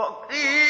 وقيل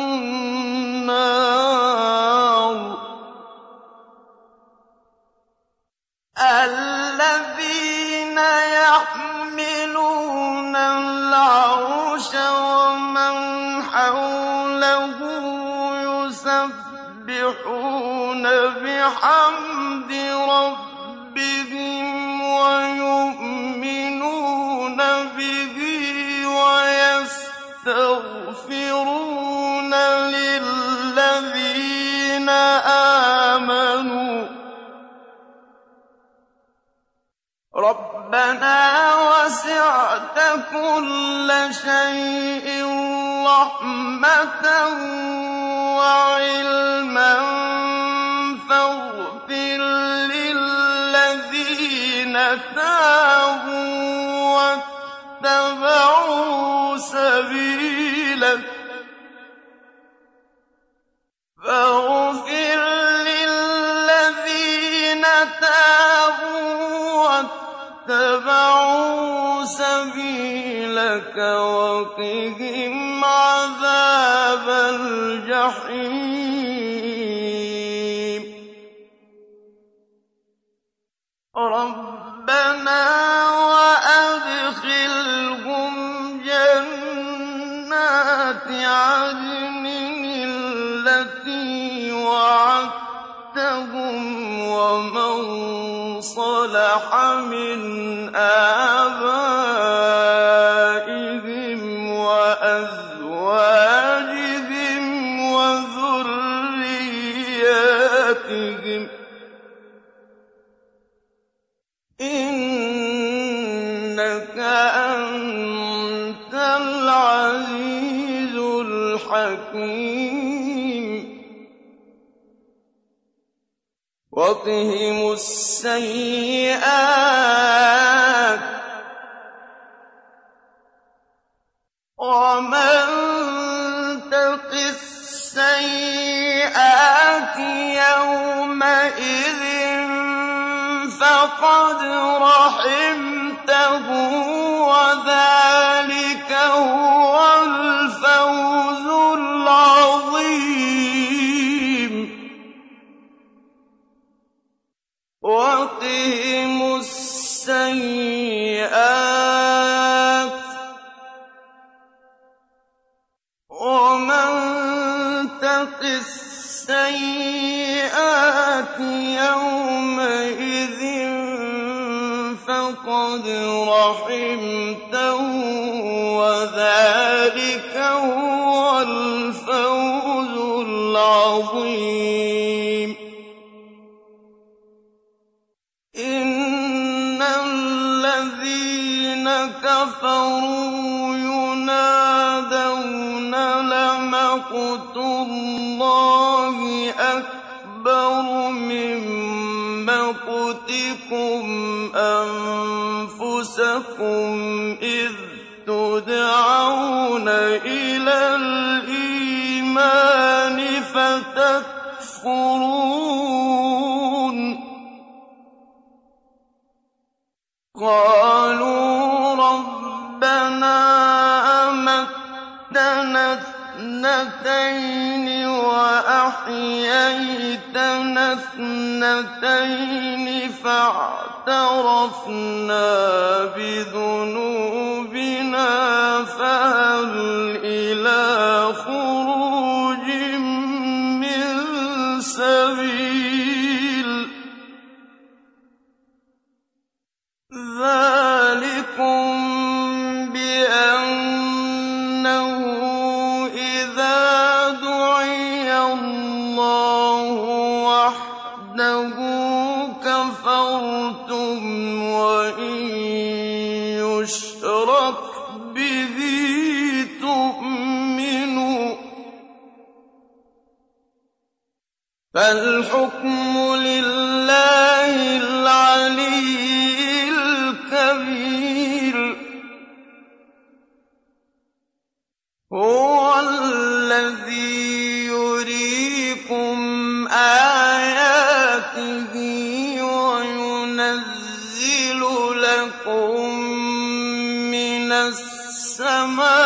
بحمد ربهم ويؤمنون به ويستغفرون للذين آمنوا. ربنا وسعت كل شيء رحمة وعلما اتبعوا سبيلك فاغفر للذين تابوا واتبعوا سبيلك وقهم عذاب الجحيم. ربنا صَلَحَ مِنْ آبَائِهِمْ وَأَزْوَاجِهِمْ وَذُرِّيَّاتِهِمْ ۚ. إِنَّكَ أَنتَ الْعَزِيزُ الْحَكِيمُ. السَّيِّئَاتِ ۚ رَحِمْتَهُ ۚ وَذَٰلِكَ هُوَ الْفَوْزُ الْعَظِيمُ. إِنَّ الَّذِينَ كَفَرُوا يُنَادَوْنَ لَمَقْتُ اللَّهِ أَكْبَرُ مِن مَّقْتِكُمْ أَنفُسَكُمْ. إِذْ تُدْعَوْنَ إِلَى الْإِيمَانِ فَتَكْفُرُونَ. قَالُوا رَبَّنَا أَمَتَّنَا اثْنَتَيْنِ وَأَحْيَيْتَنَا اثْنَتَيْنِ فَاعْتَرَفْنَا بِذُنُوبِنَا فَهَلْ إِلَىٰ خُرُوجٍ فَالْحُكْمُ لِلَّهِ الْعَلِيِّ الْكَبِيرِ. هُوَ الَّذِي يُرِيكُمْ آيَاتِهِ وَيُنَزِّلُ لَكُم مِّنَ السَّمَاءِ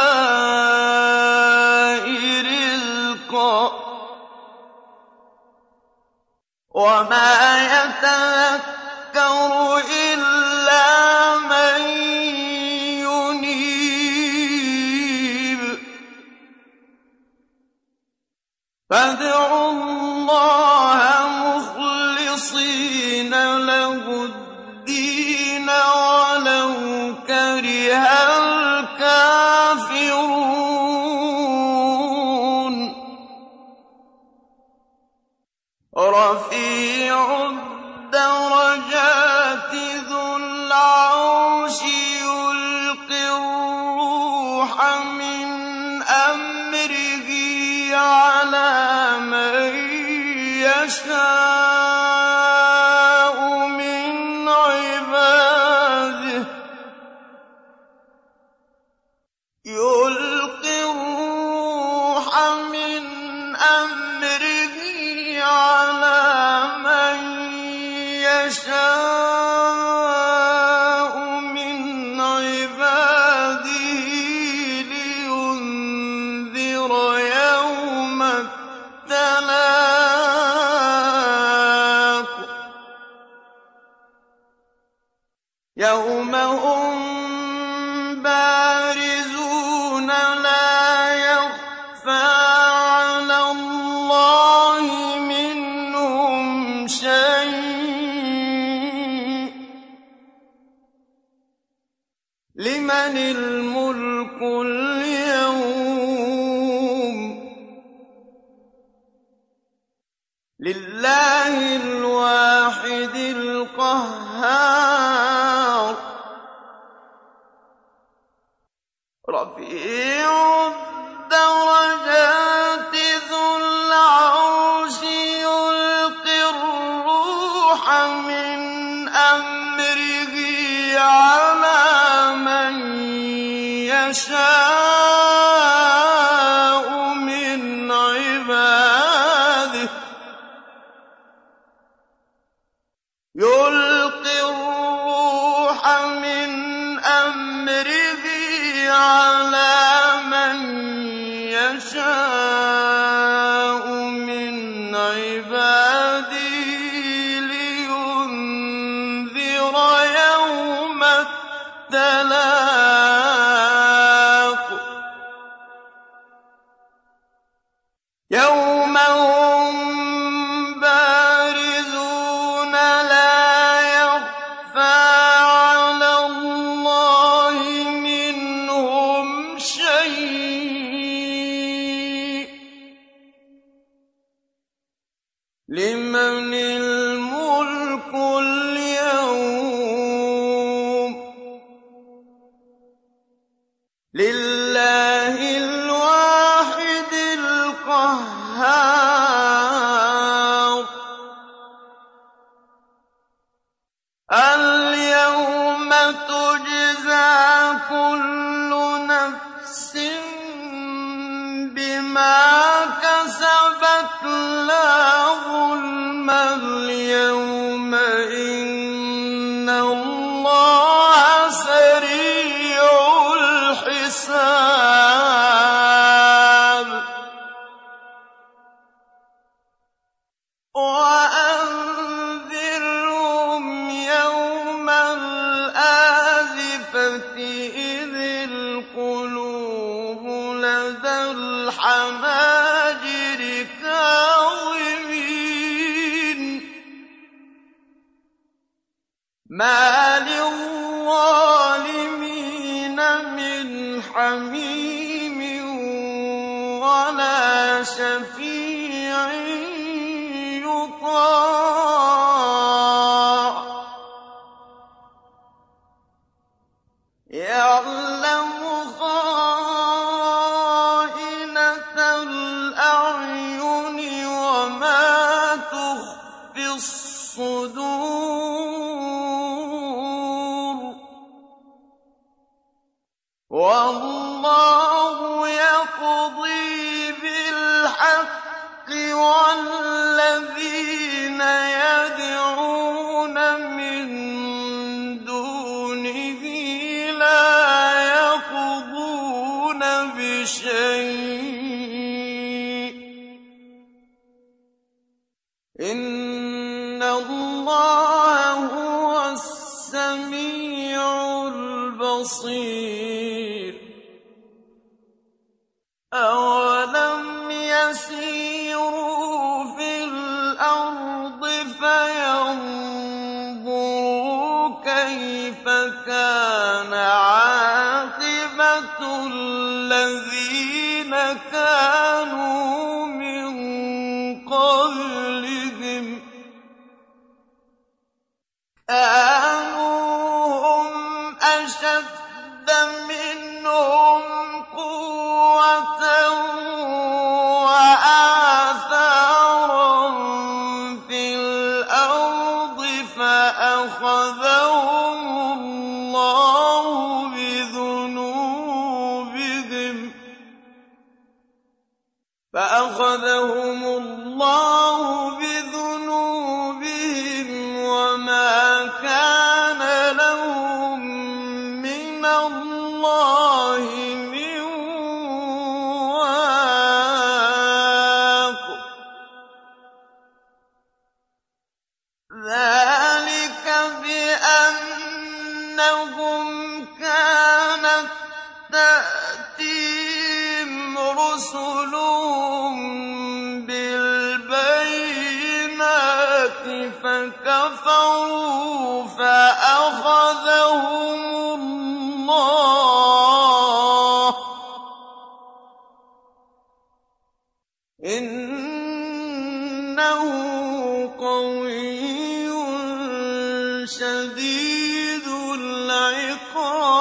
لمن الملك اليوم؟ لله الواحد القهار. رفيع الدرجات. كل الله هو السميع البصير. شَدِيدُ الْعِقَابِ.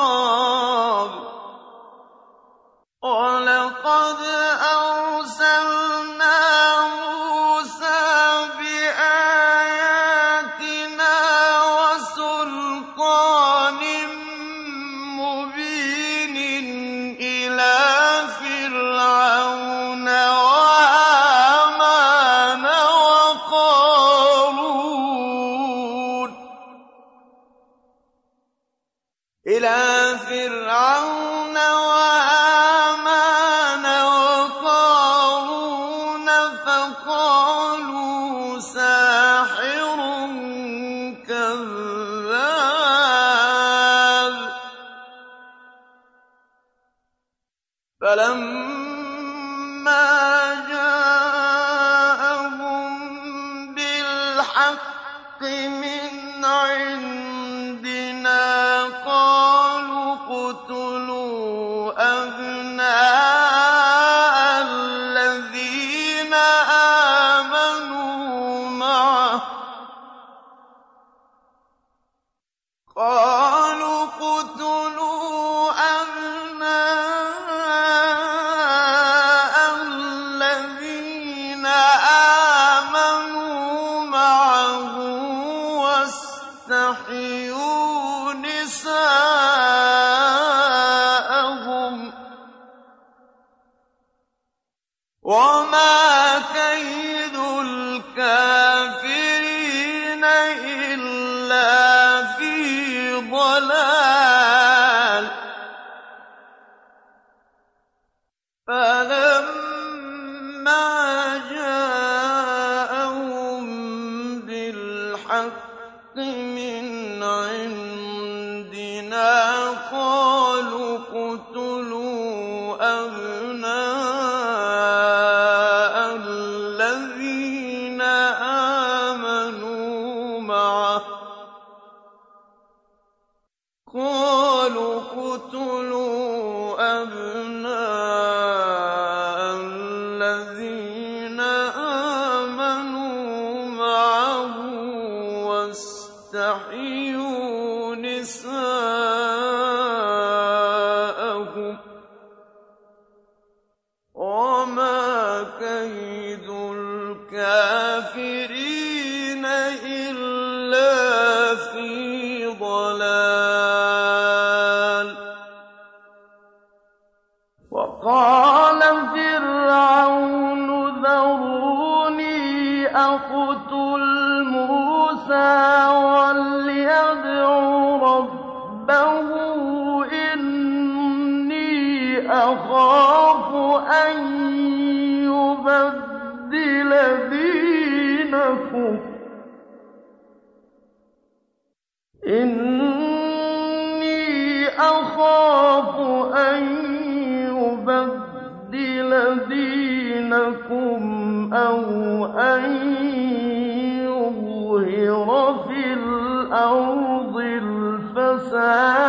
الْفَسَادَ ۖ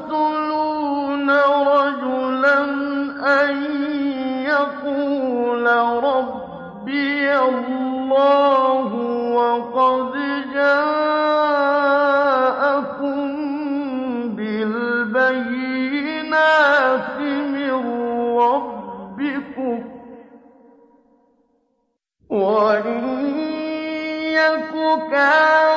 أفتقتلون رجلا أن يقول ربي الله وقد جاءكم بالبينات من ربكم وإن يك كافرا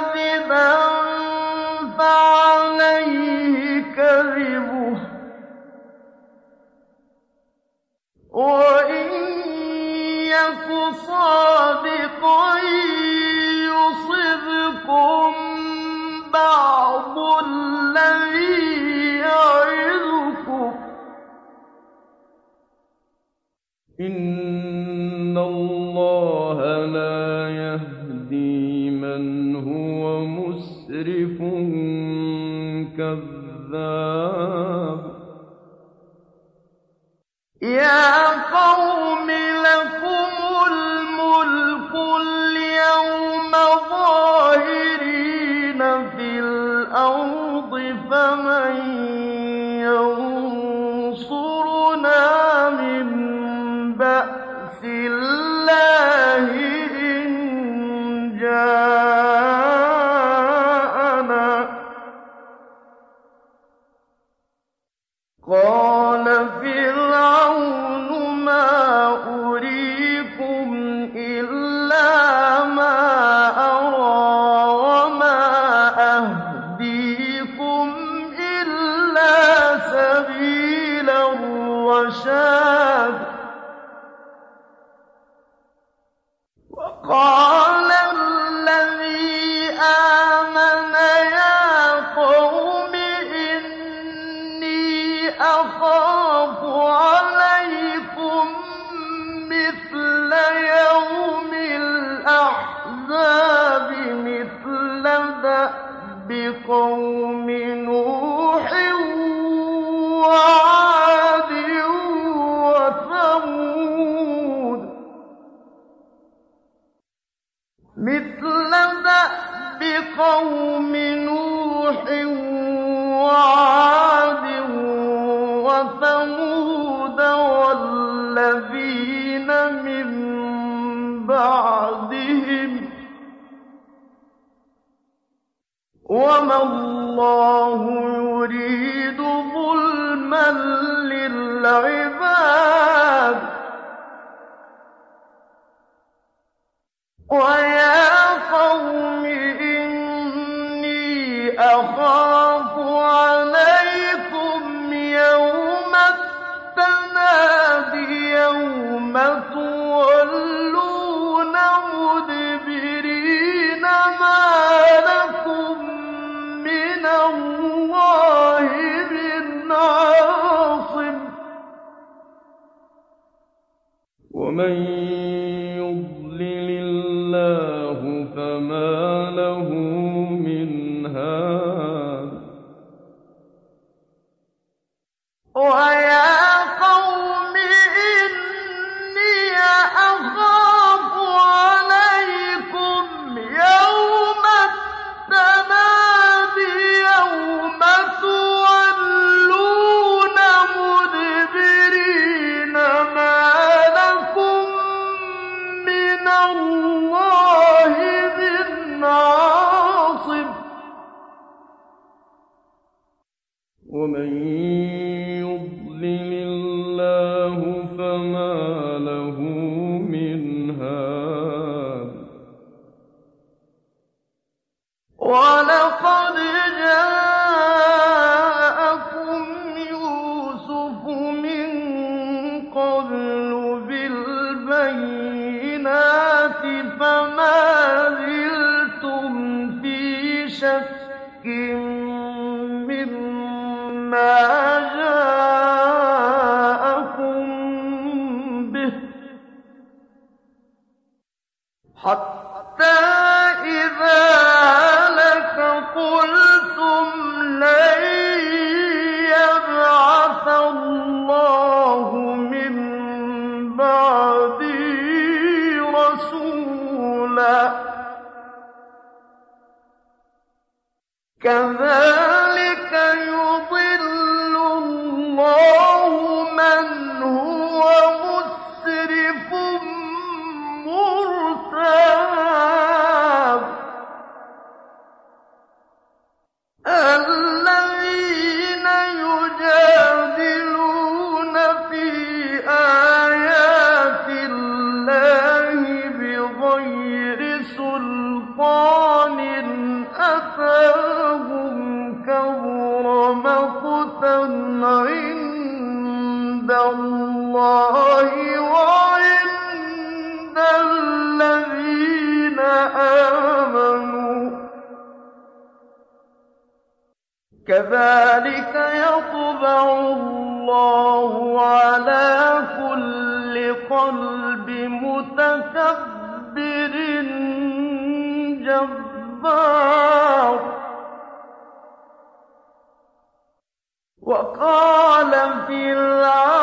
وإن يك صالحا مثل دأب قوم نوح وعاد وثمود والذين من بعدهم وما الله يريد ظلما للعباد. ويا 我们。ولقد جَبَّارٍ وَقَالَ فِرْعَوْنُ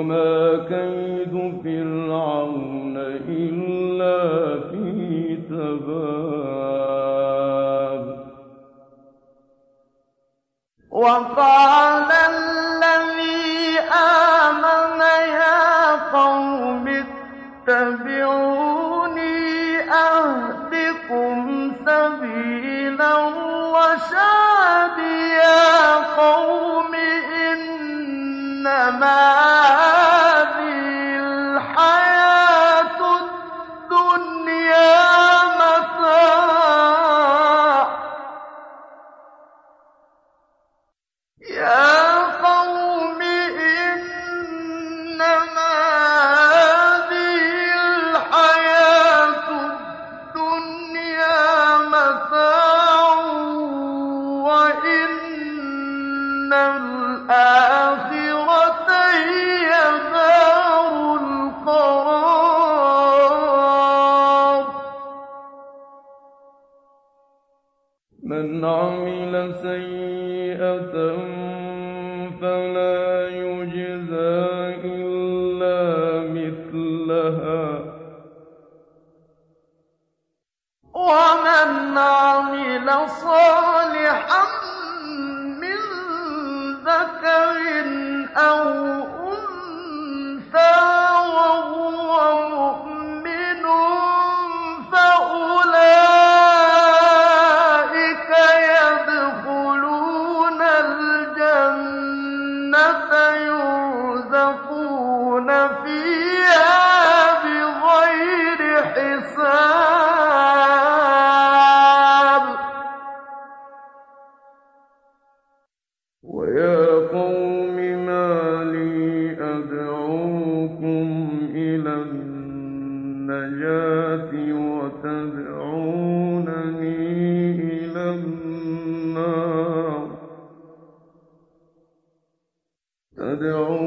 وَمَا كَيْدُ فِرْعَوْنَ تَدْعُونَنِي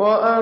وأن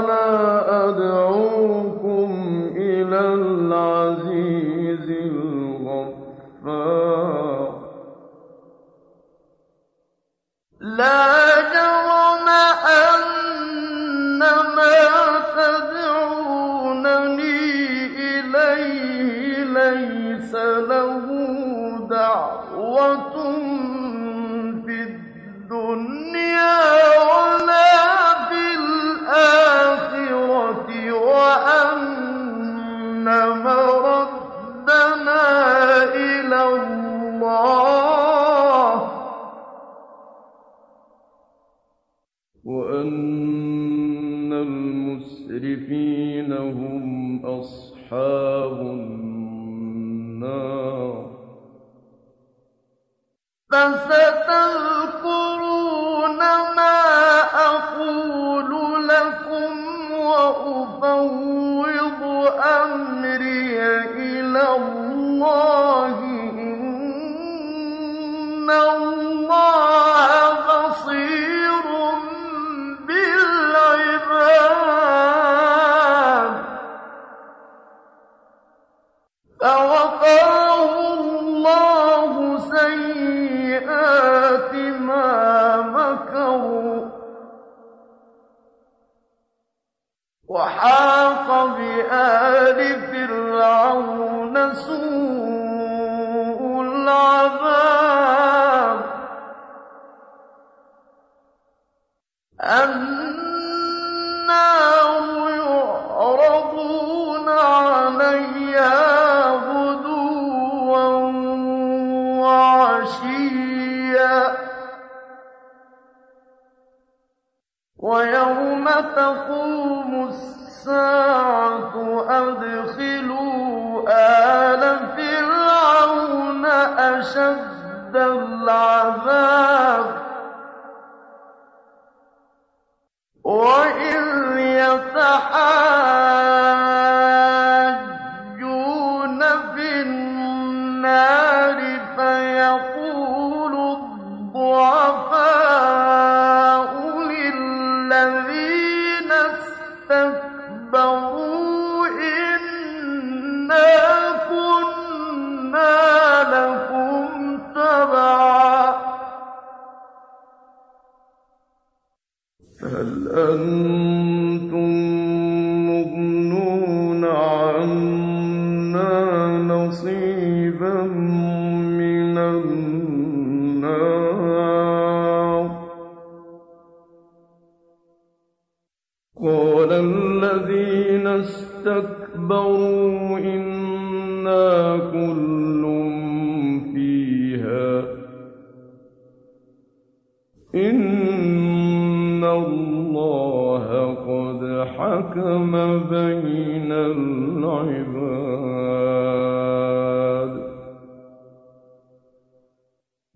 أم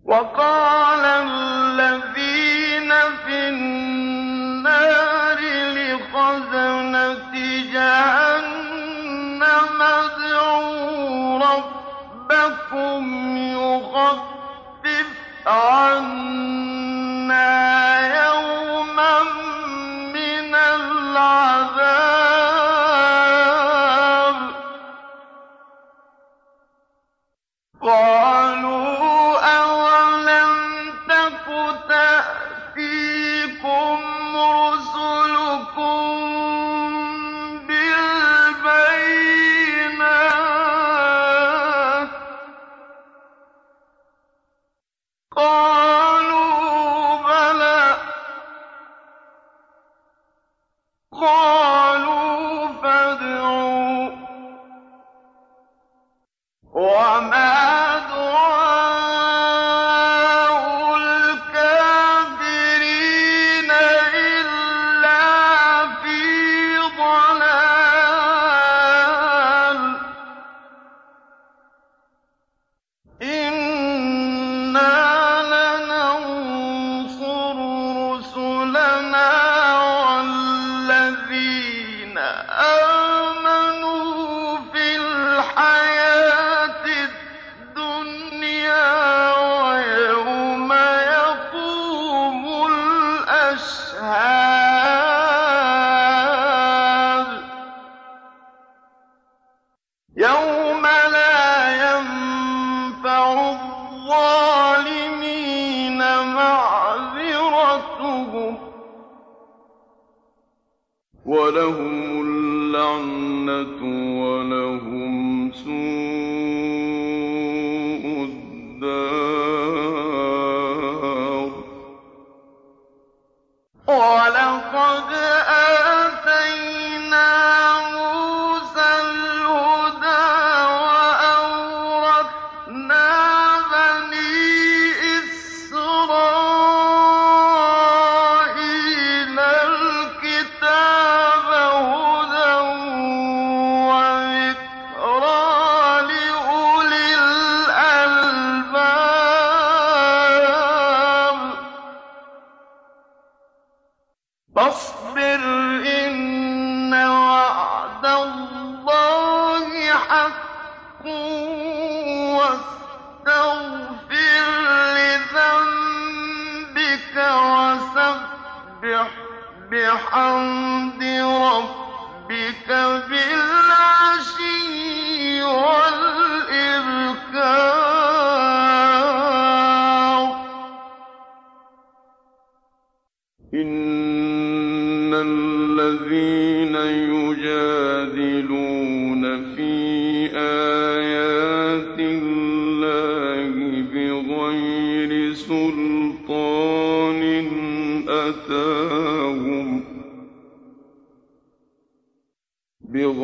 وقال ولهم اللعنة ولهم سوء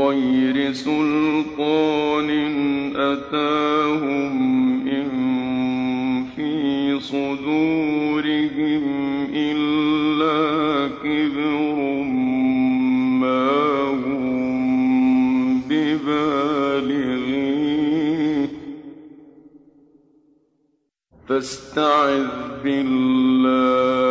غير سلطان أتاهم إن في صدورهم إلا كبر ما هم ببالغيه فاستعذ بالله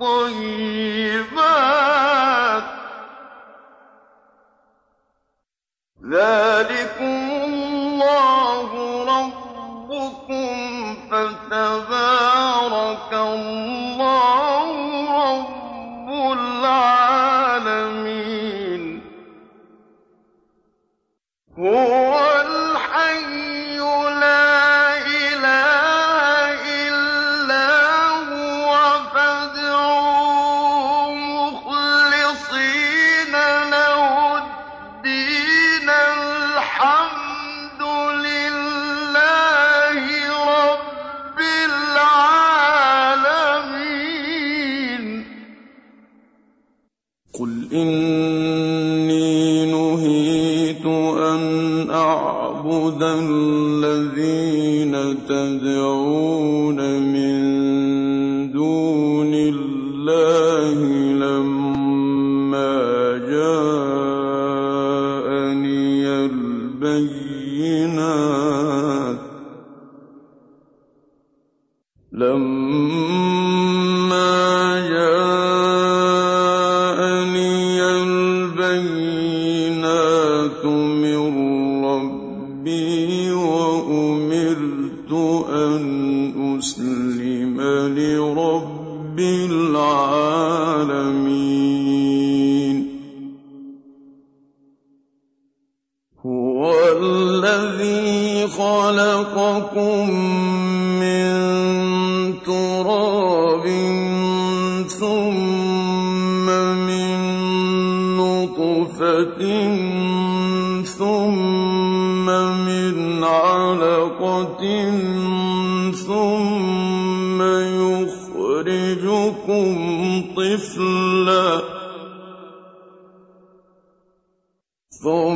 الطيبات. ذلكم الله ربكم فتبارك الله رب العالمين. هو ثم من نطفة ثم من علقة ثم يخرجكم طفلا ثم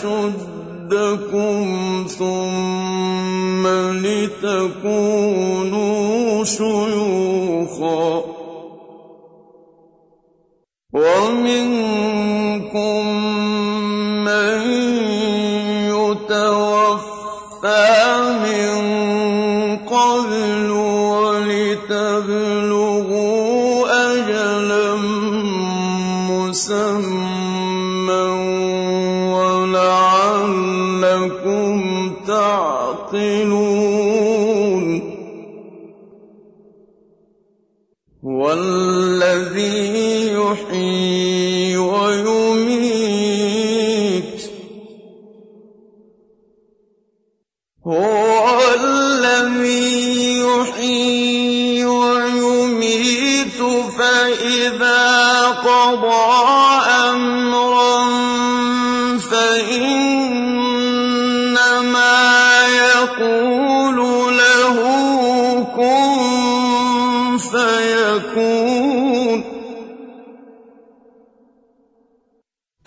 أشدكم ثم لتكونوا شيوخا. الحق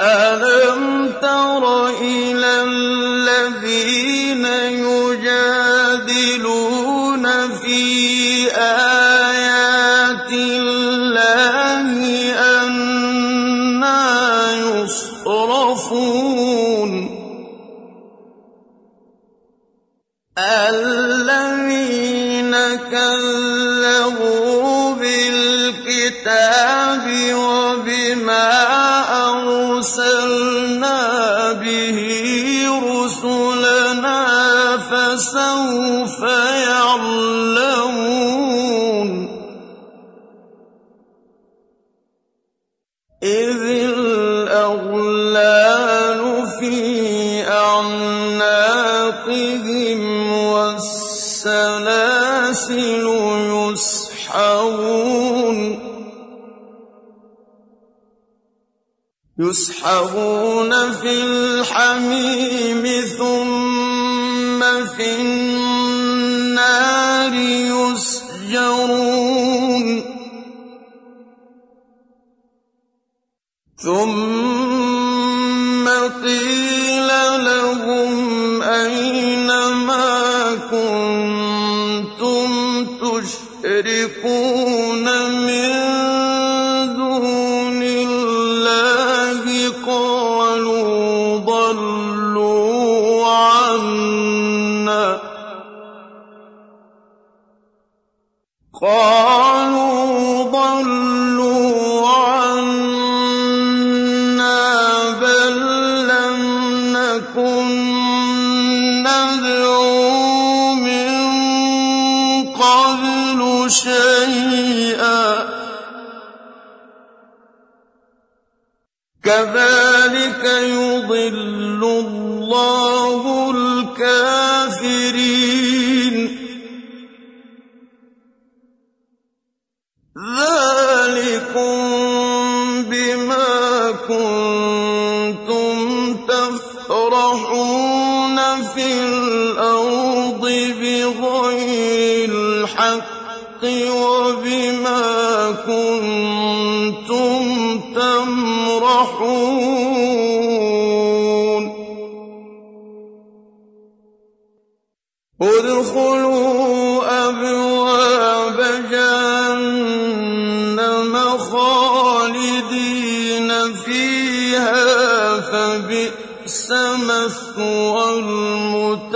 ألم تر إلى الذين يجادلون يسحبون في الحميم ثم في النار يسجرون. ثم كذلك كنتم تمرحون. ادخلوا أبواب جهنم خالدين فيها فبئس مثوى المتقين.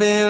been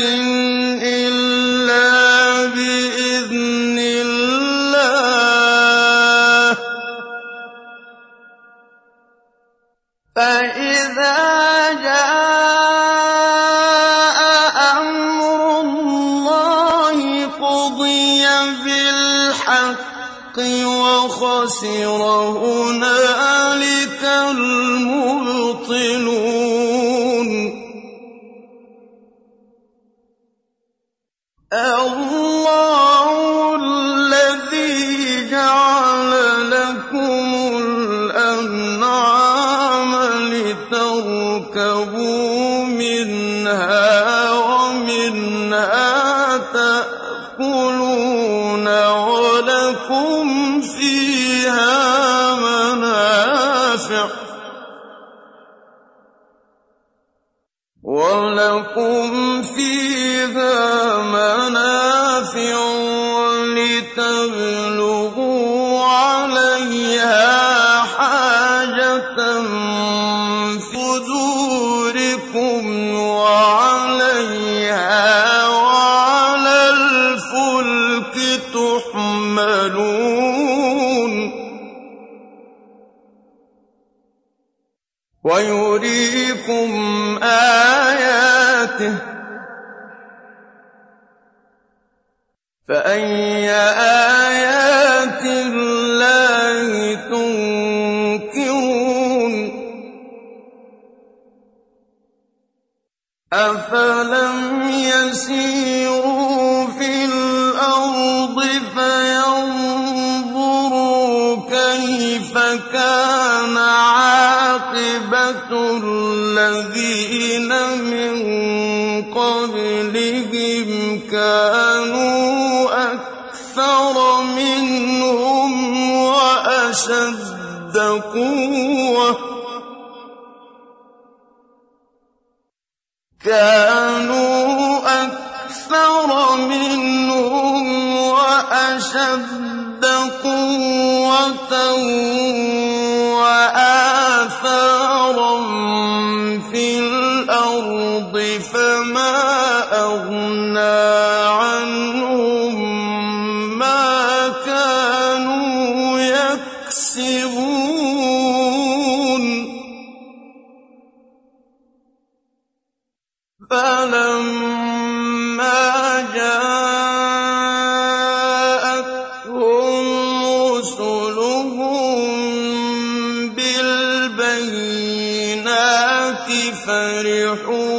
إن وَلَكُمْ الَّذِينَ مِن قَبْلِهِمْ ۚ كَانُوا أَكْثَرَ مِنْهُمْ وَأَشَدَّ قُوَّةً. وَآثَارًا فَمَا أَغْنَىٰ عَنْهُم مَّا كَانُوا يَكْسِبُونَ. فَلَمَّا جَاءَتْهُمْ رُسُلُهُم بِالْبَيِّنَاتِ فَرِحُوا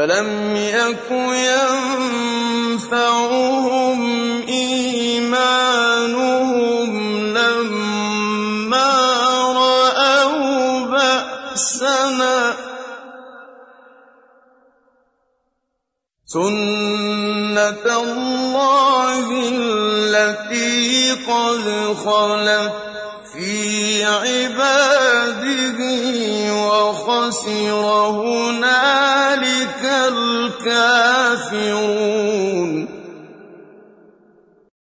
فَلَمْ يَكُ يَنفَعُهُمْ إِيمَانُهُمْ لَمَّا رَأَوْا بَأْسَنَا ۖ سُنَّتَ اللَّهِ الَّتِي قَدْ خَلَتْ فِي عِبَادِهِ ۖ وَخَسِرَ هُنَالِكَ الْكَافِرُونَ.